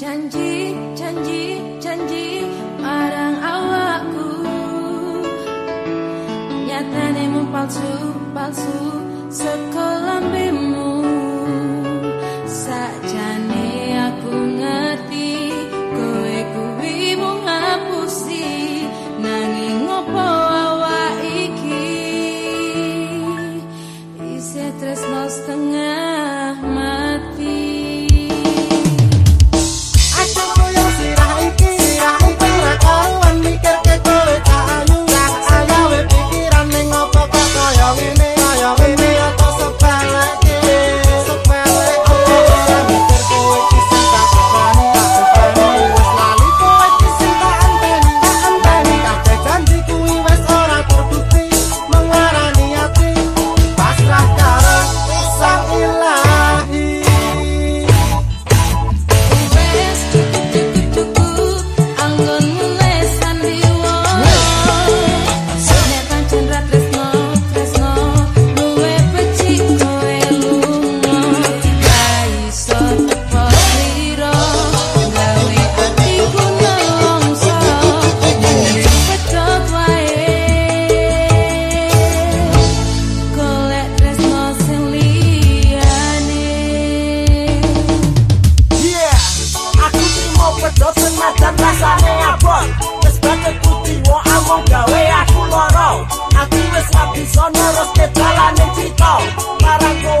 Janji, janji, janji Marang awakku. Nyatane palsu, palsu Sekolah bimu Sajane aku ngerti Kowe kuwi mung ngapusi. Nanging ngopo awak iki? Isih tresno setengah mati. Manechito, para